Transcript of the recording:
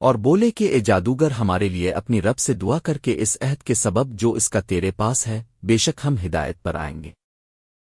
اور بولے کہ اے جادوگر ہمارے لیے اپنی رب سے دعا کر کے اس عہد کے سبب جو اس کا تیرے پاس ہے، بے شک ہم ہدایت پر آئیں گے۔